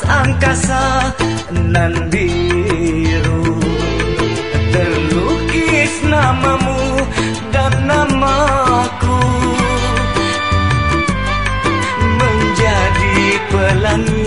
Angkasa nan biru. Terlukis namamu dan namaku. Menjadi pelangi